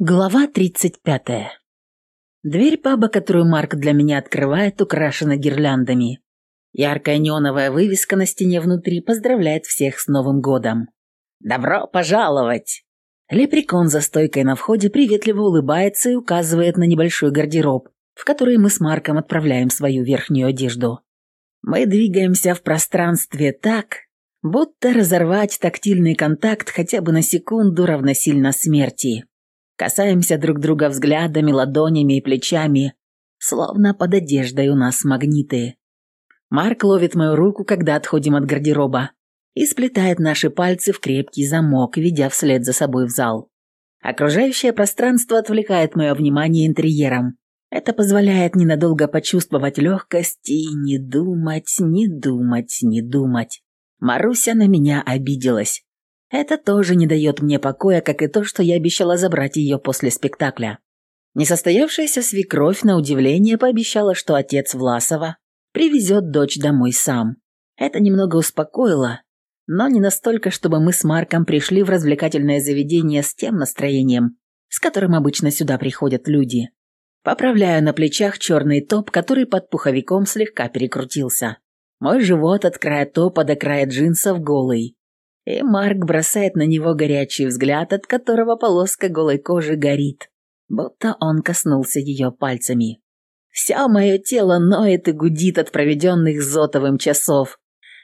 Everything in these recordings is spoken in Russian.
Глава 35. Дверь паба, которую Марк для меня открывает, украшена гирляндами. Яркая неоновая вывеска на стене внутри поздравляет всех с Новым годом. «Добро пожаловать!» Лепрекон за стойкой на входе приветливо улыбается и указывает на небольшой гардероб, в который мы с Марком отправляем свою верхнюю одежду. Мы двигаемся в пространстве так, будто разорвать тактильный контакт хотя бы на секунду равносильно смерти. Касаемся друг друга взглядами, ладонями и плечами, словно под одеждой у нас магниты. Марк ловит мою руку, когда отходим от гардероба, и сплетает наши пальцы в крепкий замок, ведя вслед за собой в зал. Окружающее пространство отвлекает мое внимание интерьером. Это позволяет ненадолго почувствовать легкость и не думать, не думать, не думать. Маруся на меня обиделась. Это тоже не дает мне покоя, как и то, что я обещала забрать ее после спектакля. Несостоявшаяся свекровь, на удивление, пообещала, что отец Власова привезет дочь домой сам. Это немного успокоило, но не настолько, чтобы мы с Марком пришли в развлекательное заведение с тем настроением, с которым обычно сюда приходят люди. Поправляю на плечах черный топ, который под пуховиком слегка перекрутился. Мой живот от края топа до края джинсов голый и Марк бросает на него горячий взгляд, от которого полоска голой кожи горит, будто он коснулся ее пальцами. Все мое тело ноет и гудит от проведенных зотовым часов,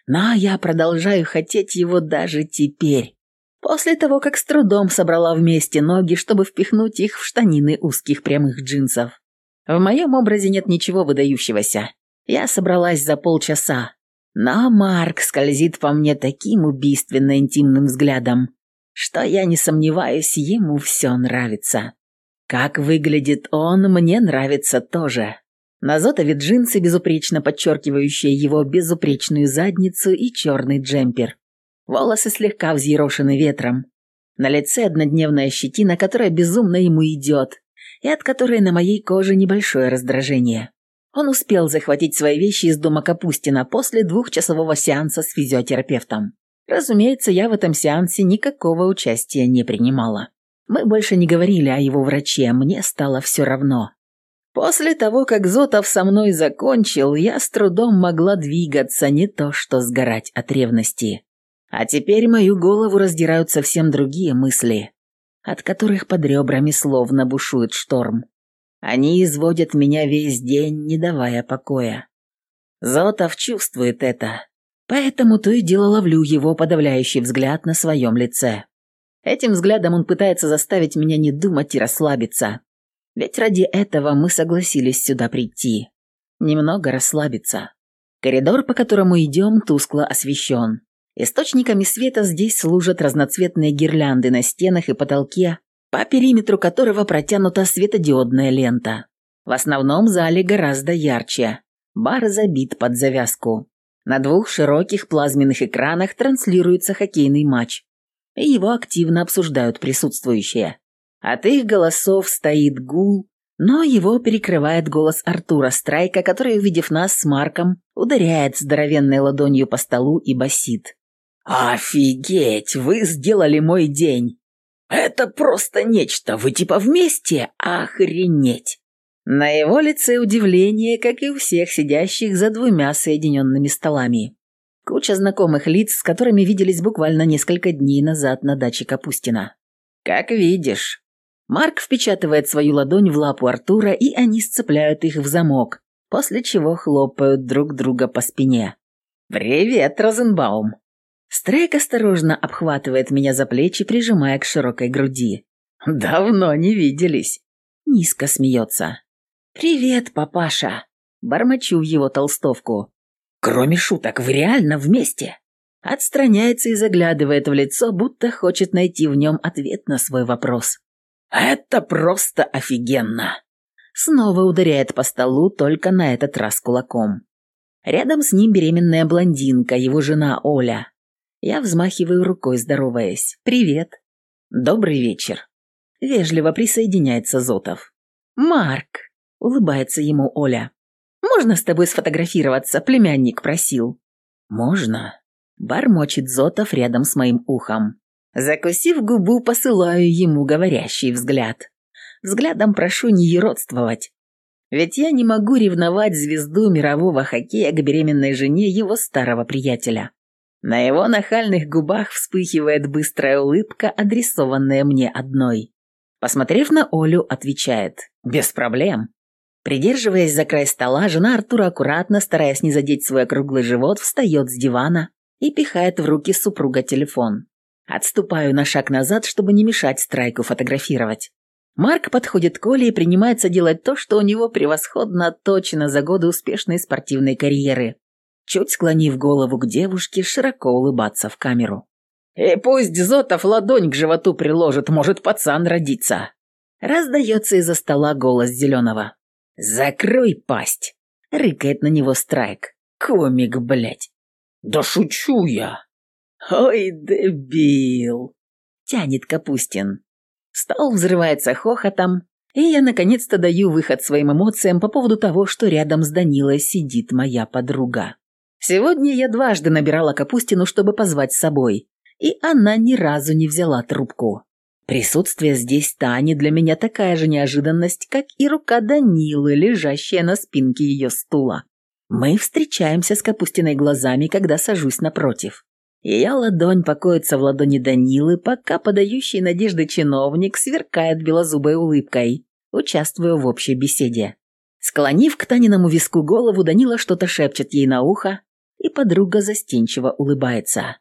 но я продолжаю хотеть его даже теперь, после того, как с трудом собрала вместе ноги, чтобы впихнуть их в штанины узких прямых джинсов. В моем образе нет ничего выдающегося. Я собралась за полчаса, но Марк скользит по мне таким убийственно интимным взглядом, что я не сомневаюсь, ему все нравится. Как выглядит он, мне нравится тоже. На Зотове джинсы, безупречно подчеркивающие его безупречную задницу и черный джемпер. Волосы слегка взъерошены ветром. На лице однодневная щетина, которая безумно ему идет, и от которой на моей коже небольшое раздражение. Он успел захватить свои вещи из дома Капустина после двухчасового сеанса с физиотерапевтом. Разумеется, я в этом сеансе никакого участия не принимала. Мы больше не говорили о его враче, мне стало все равно. После того, как Зотов со мной закончил, я с трудом могла двигаться, не то что сгорать от ревности. А теперь мою голову раздирают совсем другие мысли, от которых под ребрами словно бушует шторм. Они изводят меня весь день, не давая покоя. Зотов чувствует это, поэтому то и дело ловлю его подавляющий взгляд на своем лице. Этим взглядом он пытается заставить меня не думать и расслабиться. Ведь ради этого мы согласились сюда прийти. Немного расслабиться. Коридор, по которому идем, тускло освещен. Источниками света здесь служат разноцветные гирлянды на стенах и потолке, по периметру которого протянута светодиодная лента. В основном зале гораздо ярче. Бар забит под завязку. На двух широких плазменных экранах транслируется хоккейный матч. И его активно обсуждают присутствующие. От их голосов стоит гул, но его перекрывает голос Артура Страйка, который, увидев нас с Марком, ударяет здоровенной ладонью по столу и басит. «Офигеть! Вы сделали мой день! Это просто нечто, вы типа вместе? Охренеть!» На его лице удивление, как и у всех сидящих за двумя соединенными столами. Куча знакомых лиц, с которыми виделись буквально несколько дней назад на даче Капустина. «Как видишь». Марк впечатывает свою ладонь в лапу Артура, и они сцепляют их в замок, после чего хлопают друг друга по спине. «Привет, Розенбаум!» Стрейк осторожно обхватывает меня за плечи, прижимая к широкой груди. «Давно не виделись!» Низко смеется. «Привет, папаша!» Бормочу в его толстовку. «Кроме шуток, вы реально вместе?» Отстраняется и заглядывает в лицо, будто хочет найти в нем ответ на свой вопрос. «Это просто офигенно!» Снова ударяет по столу, только на этот раз кулаком. Рядом с ним беременная блондинка, его жена Оля. Я взмахиваю рукой, здороваясь. «Привет». «Добрый вечер». Вежливо присоединяется Зотов. «Марк», — улыбается ему Оля. «Можно с тобой сфотографироваться?» — племянник просил. «Можно?» — бормочет Зотов рядом с моим ухом. Закусив губу, посылаю ему говорящий взгляд. взглядом прошу не еродствовать. Ведь я не могу ревновать звезду мирового хоккея к беременной жене его старого приятеля. На его нахальных губах вспыхивает быстрая улыбка, адресованная мне одной. Посмотрев на Олю, отвечает «Без проблем». Придерживаясь за край стола, жена Артура аккуратно, стараясь не задеть свой округлый живот, встает с дивана и пихает в руки супруга телефон. Отступаю на шаг назад, чтобы не мешать Страйку фотографировать. Марк подходит к Оле и принимается делать то, что у него превосходно отточено за годы успешной спортивной карьеры. Чуть склонив голову к девушке, широко улыбаться в камеру. «И пусть Зотов ладонь к животу приложит, может пацан родиться!» Раздается из-за стола голос Зеленого. «Закрой пасть!» — рыкает на него Страйк. «Комик, блядь!» «Да шучу я!» «Ой, дебил!» — тянет Капустин. Стол взрывается хохотом, и я наконец-то даю выход своим эмоциям по поводу того, что рядом с Данилой сидит моя подруга. Сегодня я дважды набирала Капустину, чтобы позвать с собой, и она ни разу не взяла трубку. Присутствие здесь Тани для меня такая же неожиданность, как и рука Данилы, лежащая на спинке ее стула. Мы встречаемся с Капустиной глазами, когда сажусь напротив. Ее ладонь покоится в ладони Данилы, пока подающий надежды чиновник сверкает белозубой улыбкой, участвуя в общей беседе. Склонив к Таниному виску голову, Данила что-то шепчет ей на ухо, и подруга застенчиво улыбается.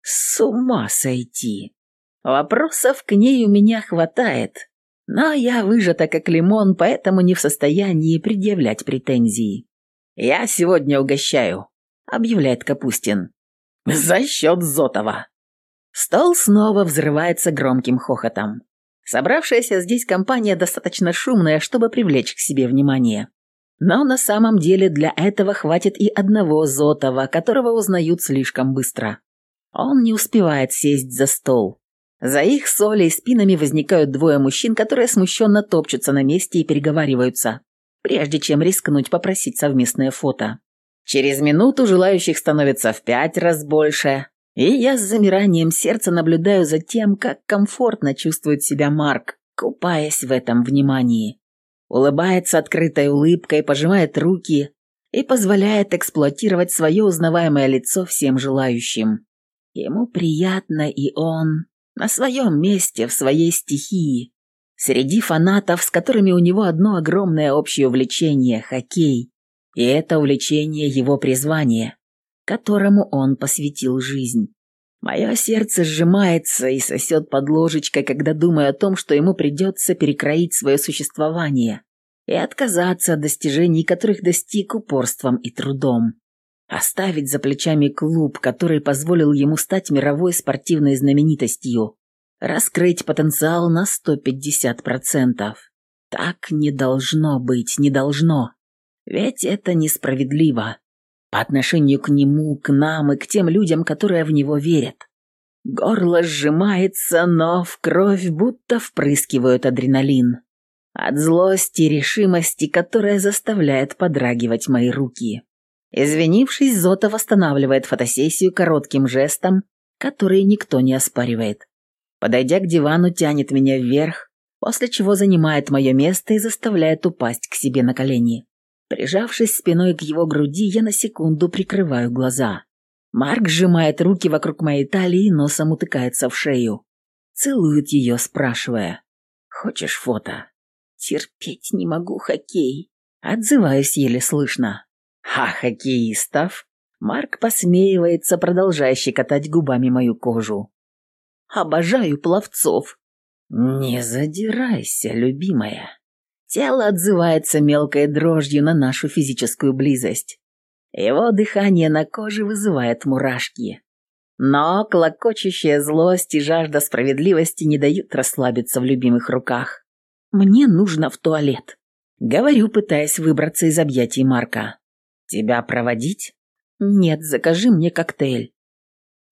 «С ума сойти!» Вопросов к ней у меня хватает, но я выжата как лимон, поэтому не в состоянии предъявлять претензии. «Я сегодня угощаю», — объявляет Капустин. За счет Зотова. Стол снова взрывается громким хохотом. Собравшаяся здесь компания достаточно шумная, чтобы привлечь к себе внимание. Но на самом деле для этого хватит и одного Зотова, которого узнают слишком быстро. Он не успевает сесть за стол. За их солей спинами возникают двое мужчин, которые смущенно топчутся на месте и переговариваются, прежде чем рискнуть попросить совместное фото. Через минуту желающих становится в пять раз больше, и я с замиранием сердца наблюдаю за тем, как комфортно чувствует себя Марк, купаясь в этом внимании. Улыбается открытой улыбкой, пожимает руки и позволяет эксплуатировать свое узнаваемое лицо всем желающим. Ему приятно, и он на своем месте, в своей стихии, среди фанатов, с которыми у него одно огромное общее увлечение – хоккей. И это увлечение его призвания, которому он посвятил жизнь. Мое сердце сжимается и сосет под ложечкой, когда думаю о том, что ему придется перекроить свое существование и отказаться от достижений, которых достиг упорством и трудом. Оставить за плечами клуб, который позволил ему стать мировой спортивной знаменитостью. Раскрыть потенциал на 150%. Так не должно быть, не должно. Ведь это несправедливо по отношению к нему, к нам и к тем людям, которые в него верят. Горло сжимается, но в кровь будто впрыскивают адреналин. От злости и решимости, которая заставляет подрагивать мои руки. Извинившись, Зотов останавливает фотосессию коротким жестом, который никто не оспаривает. Подойдя к дивану, тянет меня вверх, после чего занимает мое место и заставляет упасть к себе на колени. Прижавшись спиной к его груди, я на секунду прикрываю глаза. Марк сжимает руки вокруг моей талии и носом утыкается в шею. Целует ее, спрашивая. «Хочешь фото?» «Терпеть не могу хоккей». Отзываюсь еле слышно. «А хоккеистов?» Марк посмеивается, продолжая щекотать губами мою кожу. «Обожаю пловцов». «Не задирайся, любимая». Тело отзывается мелкой дрожью на нашу физическую близость. Его дыхание на коже вызывает мурашки. Но клокочущая злость и жажда справедливости не дают расслабиться в любимых руках. «Мне нужно в туалет», — говорю, пытаясь выбраться из объятий Марка. «Тебя проводить?» «Нет, закажи мне коктейль».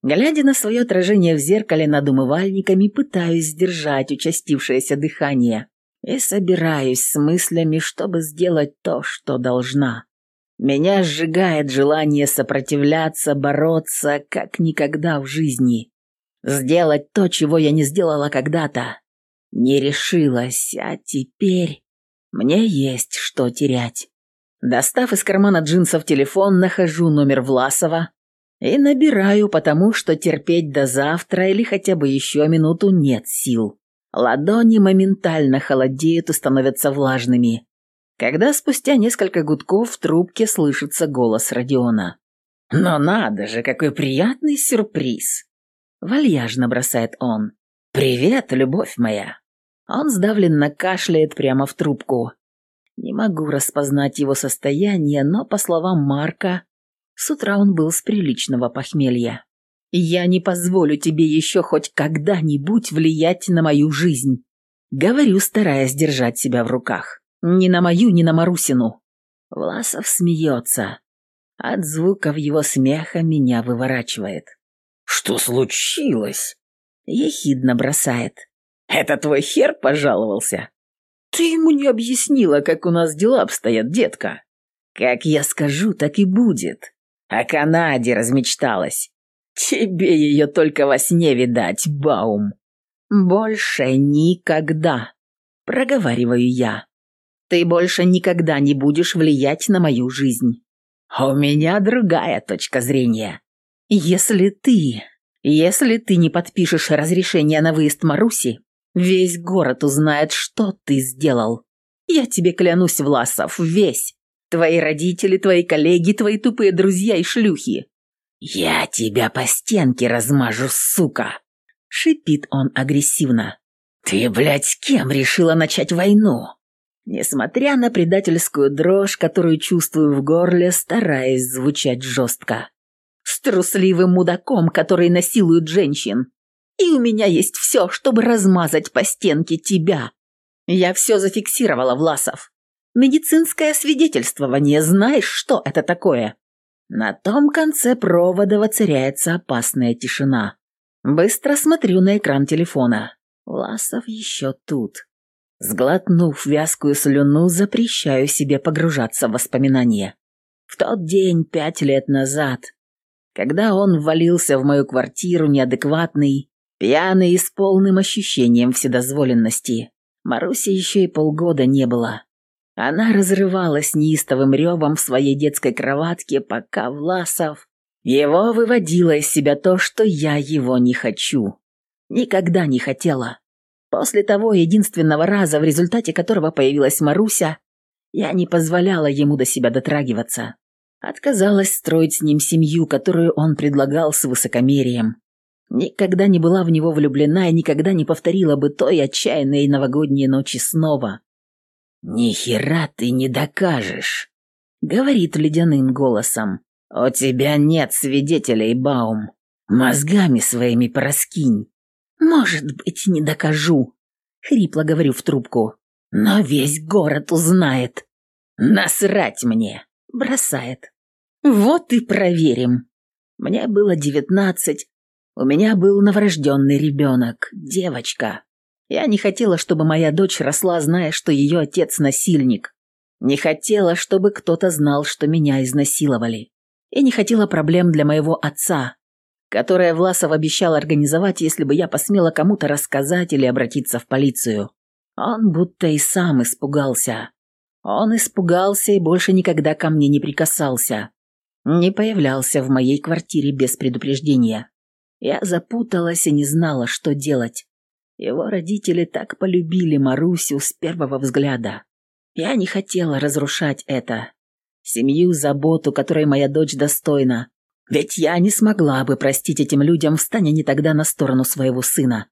Глядя на свое отражение в зеркале над умывальниками, пытаюсь сдержать участившееся дыхание и собираюсь с мыслями, чтобы сделать то, что должна. Меня сжигает желание сопротивляться, бороться, как никогда в жизни. Сделать то, чего я не сделала когда-то. Не решилась, а теперь мне есть что терять. Достав из кармана джинсов телефон, нахожу номер Власова и набираю, потому что терпеть до завтра или хотя бы еще минуту нет сил. Ладони моментально холодеют и становятся влажными, когда спустя несколько гудков в трубке слышится голос Родиона. «Но надо же, какой приятный сюрприз!» Вальяжно бросает он. «Привет, любовь моя!» Он сдавленно кашляет прямо в трубку. Не могу распознать его состояние, но, по словам Марка, с утра он был с приличного похмелья. «Я не позволю тебе еще хоть когда-нибудь влиять на мою жизнь», — говорю, стараясь держать себя в руках. «Ни на мою, ни на Марусину». Власов смеется. От звуков его смеха меня выворачивает. «Что случилось?» — ехидно бросает. Это твой хер пожаловался? Ты ему не объяснила, как у нас дела обстоят, детка. Как я скажу, так и будет. О Канаде размечталась. Тебе ее только во сне видать, Баум. Больше никогда, проговариваю я. Ты больше никогда не будешь влиять на мою жизнь. У меня другая точка зрения. Если ты, если ты не подпишешь разрешение на выезд Маруси, Весь город узнает, что ты сделал. Я тебе клянусь, Власов, весь. Твои родители, твои коллеги, твои тупые друзья и шлюхи. Я тебя по стенке размажу, сука. Шипит он агрессивно. Ты, блядь, с кем решила начать войну? Несмотря на предательскую дрожь, которую чувствую в горле, стараясь звучать жестко. С трусливым мудаком, который насилует женщин и у меня есть все, чтобы размазать по стенке тебя. Я все зафиксировала, Власов. Медицинское свидетельствование, знаешь, что это такое? На том конце провода воцаряется опасная тишина. Быстро смотрю на экран телефона. Власов еще тут. Сглотнув вязкую слюну, запрещаю себе погружаться в воспоминания. В тот день, пять лет назад, когда он ввалился в мою квартиру неадекватный, Пьяный и с полным ощущением вседозволенности. Маруси еще и полгода не было. Она разрывалась неистовым ревом в своей детской кроватке, пока Власов... Его выводило из себя то, что я его не хочу. Никогда не хотела. После того единственного раза, в результате которого появилась Маруся, я не позволяла ему до себя дотрагиваться. Отказалась строить с ним семью, которую он предлагал с высокомерием. Никогда не была в него влюблена и никогда не повторила бы той отчаянной новогодней ночи снова. «Ни хера ты не докажешь», — говорит ледяным голосом. «У тебя нет свидетелей, Баум. Мозгами своими пораскинь». «Может быть, не докажу», — хрипло говорю в трубку. «Но весь город узнает». «Насрать мне», — бросает. «Вот и проверим». Мне было девятнадцать, у меня был новорожденный ребенок, девочка. Я не хотела, чтобы моя дочь росла, зная, что ее отец насильник. Не хотела, чтобы кто-то знал, что меня изнасиловали. И не хотела проблем для моего отца, которое Власов обещал организовать, если бы я посмела кому-то рассказать или обратиться в полицию. Он будто и сам испугался. Он испугался и больше никогда ко мне не прикасался. Не появлялся в моей квартире без предупреждения. Я запуталась и не знала, что делать. Его родители так полюбили Марусю с первого взгляда. Я не хотела разрушать это. Семью, заботу, которой моя дочь достойна. Ведь я не смогла бы простить этим людям, встань они тогда на сторону своего сына.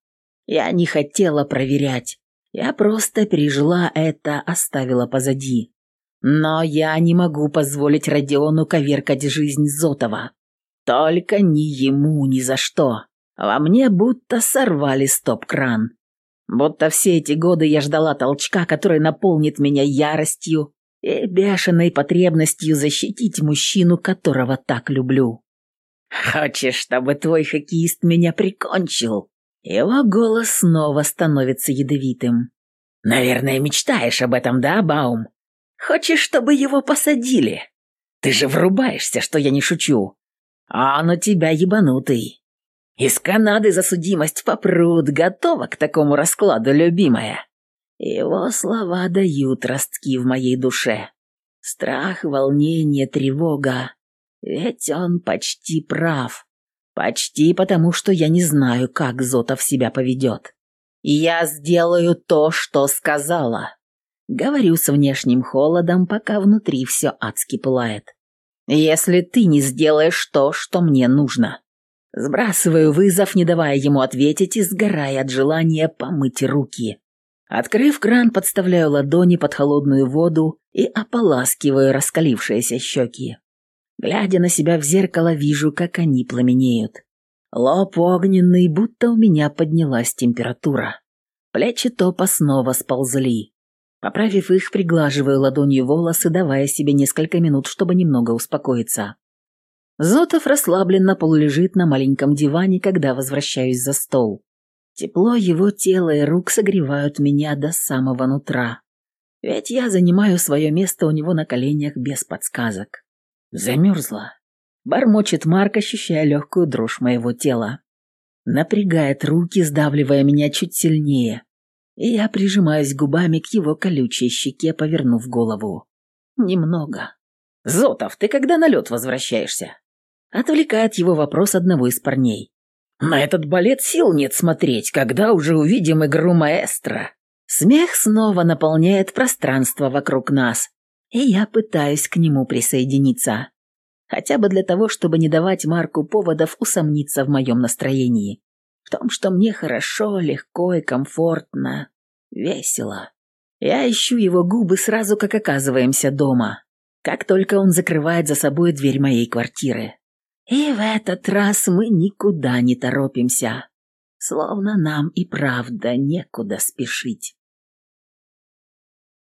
Я не хотела проверять. Я просто пережила это, оставила позади. Но я не могу позволить Родиону коверкать жизнь Зотова. Только ни ему ни за что. Во мне будто сорвали стоп-кран. Будто все эти годы я ждала толчка, который наполнит меня яростью и бешеной потребностью защитить мужчину, которого так люблю. «Хочешь, чтобы твой хоккеист меня прикончил?» Его голос снова становится ядовитым. «Наверное, мечтаешь об этом, да, Баум? Хочешь, чтобы его посадили? Ты же врубаешься, что я не шучу. А у тебя ебанутый. Из Канады за судимость попрут, готова к такому раскладу, любимая. Его слова дают ростки в моей душе. Страх, волнение, тревога. Ведь он почти прав. Почти потому, что я не знаю, как Зотов себя поведет. «Я сделаю то, что сказала», — говорю с внешним холодом, пока внутри все адски пылает. «Если ты не сделаешь то, что мне нужно». Сбрасываю вызов, не давая ему ответить и сгорая от желания помыть руки. Открыв кран, подставляю ладони под холодную воду и ополаскиваю раскалившиеся щеки. Глядя на себя в зеркало, вижу, как они пламенеют. Лоб огненный, будто у меня поднялась температура. Плечи топа снова сползли. Поправив их, приглаживаю ладонью волосы, давая себе несколько минут, чтобы немного успокоиться. Зотов расслабленно полулежит на маленьком диване, когда возвращаюсь за стол. Тепло его тела и рук согревают меня до самого нутра. Ведь я занимаю свое место у него на коленях без подсказок. Замерзла. Бормочет Марк, ощущая легкую дрожь моего тела. Напрягает руки, сдавливая меня чуть сильнее. И я прижимаюсь губами к его колючей щеке, повернув голову. Немного. «Зотов, ты когда на лед возвращаешься?» Отвлекает его вопрос одного из парней. «На этот балет сил нет смотреть, когда уже увидим игру маэстро». Смех снова наполняет пространство вокруг нас, и я пытаюсь к нему присоединиться. Хотя бы для того, чтобы не давать Марку поводов усомниться в моем настроении. В том, что мне хорошо, легко и комфортно, весело. Я ищу его губы сразу, как оказываемся дома. Как только он закрывает за собой дверь моей квартиры. И в этот раз мы никуда не торопимся. Словно нам и правда некуда спешить.